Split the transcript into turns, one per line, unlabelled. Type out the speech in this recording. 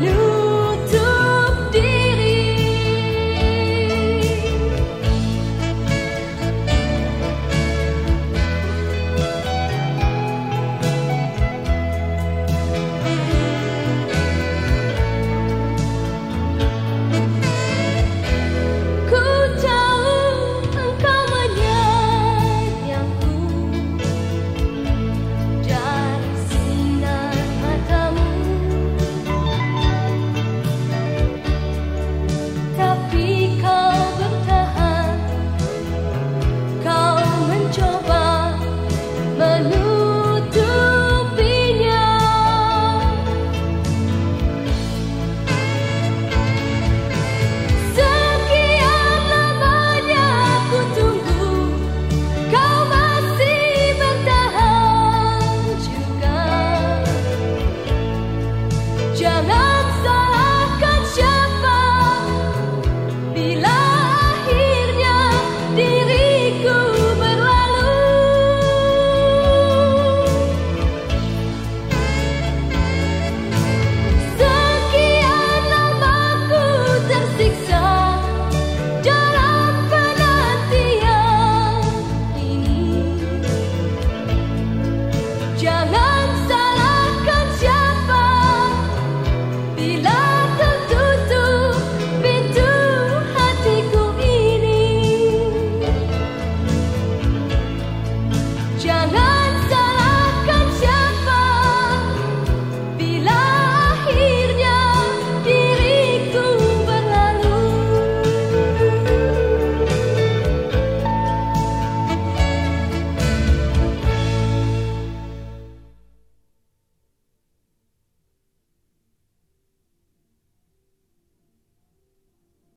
new Jangan